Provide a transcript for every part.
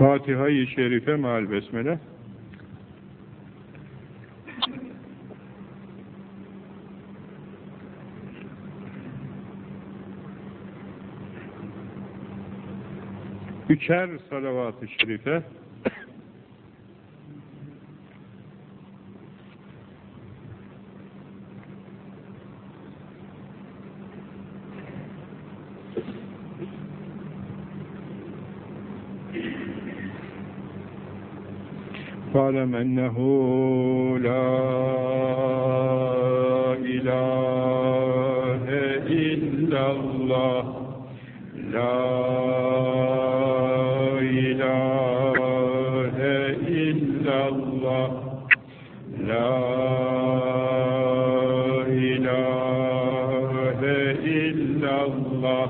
Fatiha-i Şerife meal besmele. Üçer salavat-ı şerife. فاعلم أنه لا إله إلا الله لا إله إلا الله لا إله إلا الله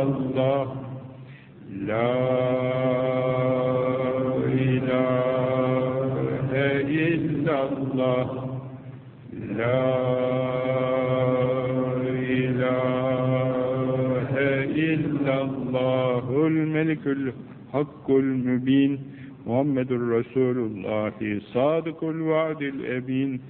illallah La ilahe illallah La ilahe illallahul melikül hakkul mübin Muhammedur Resulullah sadıkul vaadil ebin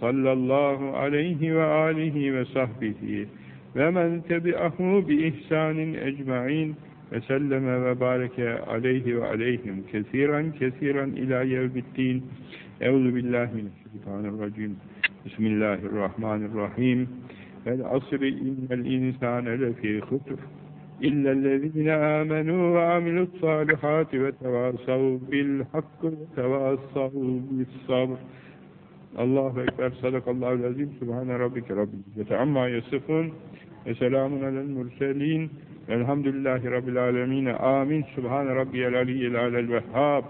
sallallahu aleyhi ve alihi ve sahbihi ve men tebi'ahu bi ihsanin ecma'in ve selleme ve bareke aleyhi ve aleyhim kesiran kesiran ila yevmiddin. Euzu billahi mineşşeytanirracim. Bismillahirrahmanirrahim. Vel asri innel insane lefî hutr إلا الذين آمنوا وعملوا الصالحات وتواصوا بالحق وتواصوا بالصبر Allahu Ekber, sadakallahu lazim, subhane rabbike rabbil izzete amma yasifun ve selamun alel murselin. Velhamdülillahi rabbil alemine amin. Subhane rabbiyel aliyyil alel vehhab.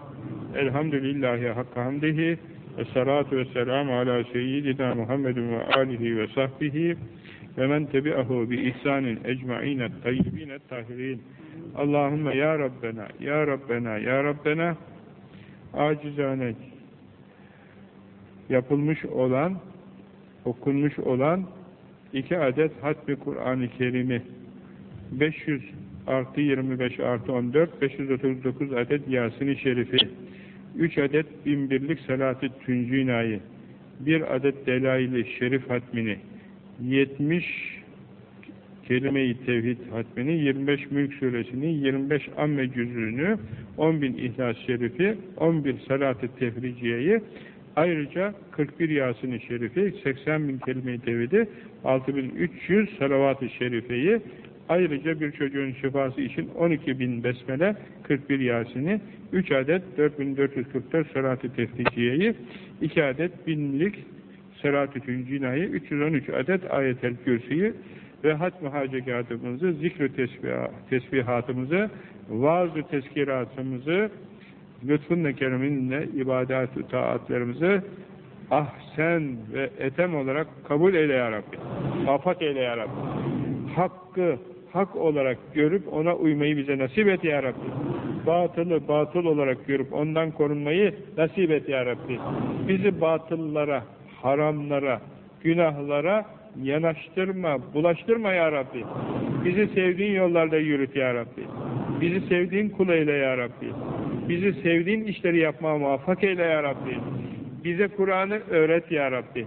Elhamdülillahi hakka hamdihi ve salatu ve selamu ala seyyidina Muhammedin ve alihi ve sahbihi ve men tebi'ahu bi ihsanin ecma'ine tayyibine tahirin Allahümme ya Rabbena, ya Rabbena, ya Rabbena. Acizane yapılmış olan okunmuş olan iki adet hatmi Kur'an-ı Kerim'i. 500 artı 25 artı 14 539 adet Yasin-i Şerifi. 3 adet binbirlik Salat-ı Tüncüna'yı bir adet Delail-i Şerif hatmini. 70 Kelime-i Tevhid hatmini, 25 Mülk suresini, 25 Amme cüzünü, 10 bin İhlas Şerifi, 11 Salat-ı Tefriciye'yi, ayrıca 41 Yasin-i Şerifi, 80 bin Kelime-i Tevhid'i, 6300 Salavat-ı Şerife'yi, ayrıca bir çocuğun şifası için 12 bin Besmele, 41 Yasin'i, 3 adet 4444 Salat-ı Tefriciye'yi, 2 adet binlik Salat-ı Tüncina'yı, 313 adet Ayet-el Kürsü'yü, ve hatm-ı hacekatımızı, zikr-ü tesbihatımızı, vaaz-ı teskiratımızı, lütfun-la keriminle ibadat-ı taatlarımızı ahsen ve etem olarak kabul eyle ya Rabbi. Afat eyle ya Rabbi. Hakkı hak olarak görüp ona uymayı bize nasip et ya Rabbi. Batılı batıl olarak görüp ondan korunmayı nasip et ya Rabbi. Bizi batıllara, haramlara, günahlara yanaştırma, bulaştırma ya Rabbi. Bizi sevdiğin yollarda yürüt ya Rabbi. Bizi sevdiğin kul eyle ya Rabbi. Bizi sevdiğin işleri yapmaya muvaffak eyle ya Rabbi. Bize Kur'an'ı öğret ya Rabbi.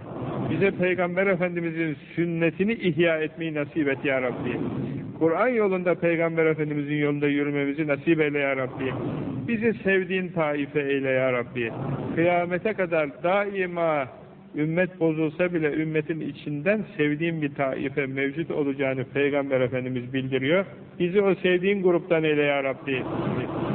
Bize Peygamber Efendimiz'in sünnetini ihya etmeyi nasip et ya Rabbi. Kur'an yolunda Peygamber Efendimizin yolunda yürümemizi nasip eyle ya Rabbi. Bizi sevdiğin taife eyle ya Rabbi. Kıyamete kadar daima ümmet bozulsa bile ümmetin içinden sevdiğin bir taife mevcut olacağını Peygamber Efendimiz bildiriyor. Bizi o sevdiğin gruptan eyle ya Rabbi.